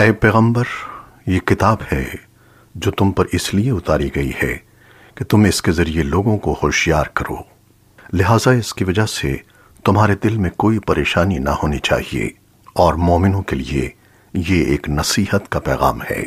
اے پیغمبر، یہ کتاب ہے جو تم پر اس لیے اتاری گئی ہے کہ تم اس کے ذریعے لوگوں کو ہوشیار کرو۔ لہٰذا اس کی وجہ سے تمہارے دل میں کوئی پریشانی نہ ہونی چاہیے اور مومنوں کے لیے یہ ایک نصیحت کا پیغام ہے۔